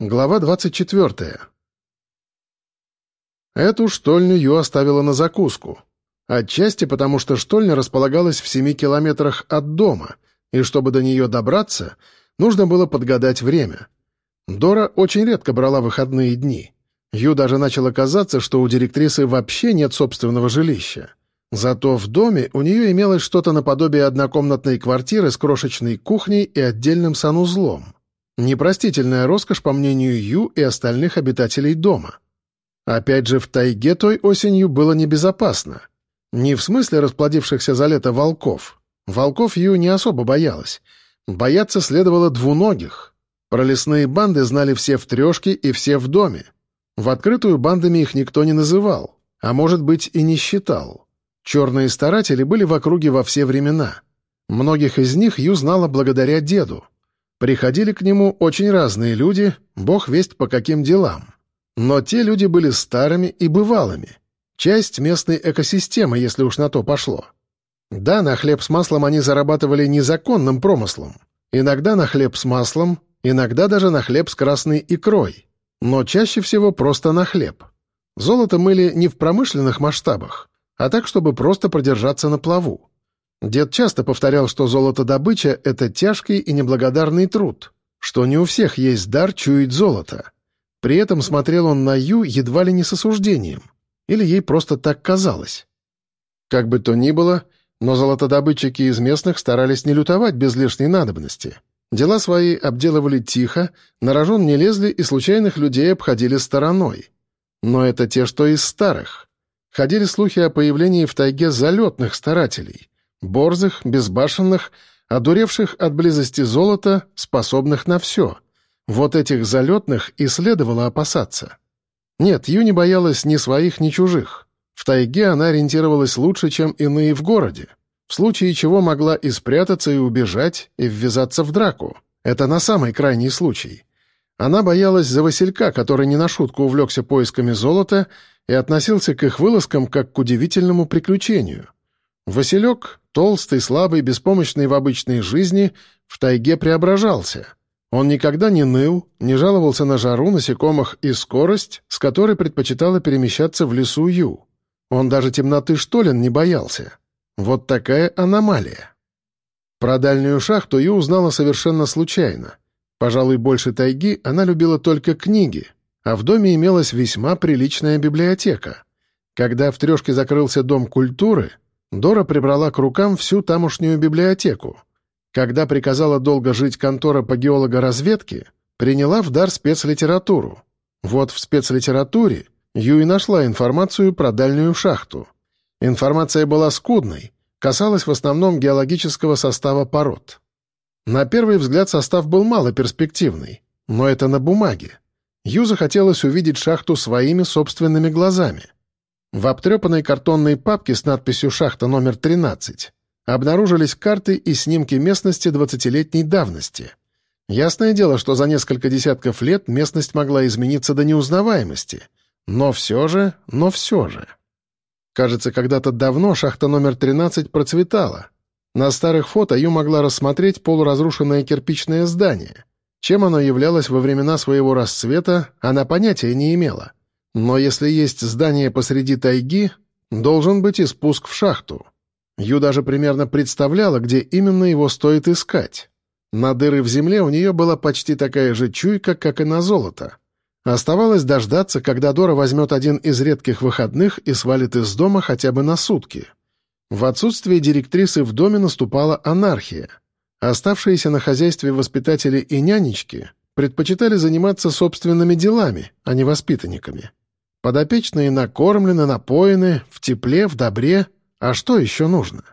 Глава 24. Эту штольню Ю оставила на закуску. Отчасти потому, что штольня располагалась в семи километрах от дома, и чтобы до нее добраться, нужно было подгадать время. Дора очень редко брала выходные дни. Ю даже начало казаться, что у директрисы вообще нет собственного жилища. Зато в доме у нее имелось что-то наподобие однокомнатной квартиры с крошечной кухней и отдельным санузлом. Непростительная роскошь, по мнению Ю и остальных обитателей дома. Опять же, в тайге той осенью было небезопасно. Не в смысле расплодившихся за лето волков. Волков Ю не особо боялась. Бояться следовало двуногих. Про лесные банды знали все в трешке и все в доме. В открытую бандами их никто не называл, а может быть и не считал. Черные старатели были в округе во все времена. Многих из них Ю знала благодаря деду. Приходили к нему очень разные люди, бог весть по каким делам. Но те люди были старыми и бывалыми. Часть местной экосистемы, если уж на то пошло. Да, на хлеб с маслом они зарабатывали незаконным промыслом. Иногда на хлеб с маслом, иногда даже на хлеб с красной икрой. Но чаще всего просто на хлеб. Золото мыли не в промышленных масштабах, а так, чтобы просто продержаться на плаву. Дед часто повторял, что золотодобыча — это тяжкий и неблагодарный труд, что не у всех есть дар чуять золото. При этом смотрел он на Ю едва ли не с осуждением. Или ей просто так казалось. Как бы то ни было, но золотодобытчики из местных старались не лютовать без лишней надобности. Дела свои обделывали тихо, на рожон не лезли и случайных людей обходили стороной. Но это те, что из старых. Ходили слухи о появлении в тайге залетных старателей — Борзых, безбашенных, одуревших от близости золота, способных на все. Вот этих залетных и следовало опасаться. Нет, Ю не боялась ни своих, ни чужих. В тайге она ориентировалась лучше, чем иные в городе. В случае чего могла и спрятаться, и убежать, и ввязаться в драку. Это на самый крайний случай. Она боялась за Василька, который не на шутку увлекся поисками золота и относился к их вылазкам как к удивительному приключению. Василек, толстый, слабый, беспомощный в обычной жизни, в тайге преображался. Он никогда не ныл, не жаловался на жару, насекомых и скорость, с которой предпочитала перемещаться в лесу Ю. Он даже темноты штолен не боялся. Вот такая аномалия. Про дальнюю шахту Ю узнала совершенно случайно. Пожалуй, больше тайги она любила только книги, а в доме имелась весьма приличная библиотека. Когда в трешке закрылся Дом культуры — Дора прибрала к рукам всю тамошнюю библиотеку. Когда приказала долго жить контора по геологоразведке, приняла в дар спецлитературу. Вот в спецлитературе Юй нашла информацию про дальнюю шахту. Информация была скудной, касалась в основном геологического состава пород. На первый взгляд состав был малоперспективный, но это на бумаге. Ю захотелось увидеть шахту своими собственными глазами — в обтрепанной картонной папке с надписью «Шахта номер 13» обнаружились карты и снимки местности 20-летней давности. Ясное дело, что за несколько десятков лет местность могла измениться до неузнаваемости. Но все же, но все же. Кажется, когда-то давно шахта номер 13 процветала. На старых фото Ю могла рассмотреть полуразрушенное кирпичное здание. Чем оно являлось во времена своего расцвета, она понятия не имела. Но если есть здание посреди тайги, должен быть и спуск в шахту. Ю даже примерно представляла, где именно его стоит искать. На дыры в земле у нее была почти такая же чуйка, как и на золото. Оставалось дождаться, когда Дора возьмет один из редких выходных и свалит из дома хотя бы на сутки. В отсутствие директрисы в доме наступала анархия. Оставшиеся на хозяйстве воспитатели и нянечки предпочитали заниматься собственными делами, а не воспитанниками. Подопечные накормлены, напоены, в тепле, в добре. А что еще нужно?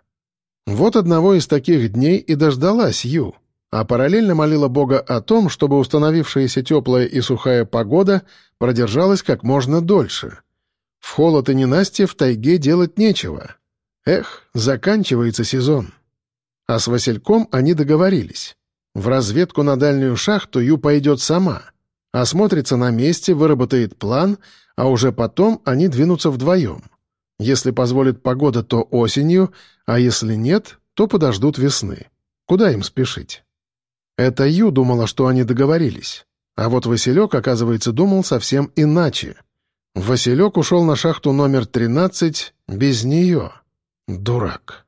Вот одного из таких дней и дождалась Ю, а параллельно молила Бога о том, чтобы установившаяся теплая и сухая погода продержалась как можно дольше. В холод и ненастье в тайге делать нечего. Эх, заканчивается сезон. А с Васильком они договорились. В разведку на дальнюю шахту Ю пойдет сама. Осмотрится на месте, выработает план — а уже потом они двинутся вдвоем. Если позволит погода, то осенью, а если нет, то подождут весны. Куда им спешить? Это Ю думала, что они договорились. А вот Василек, оказывается, думал совсем иначе. Василек ушел на шахту номер 13 без нее. Дурак.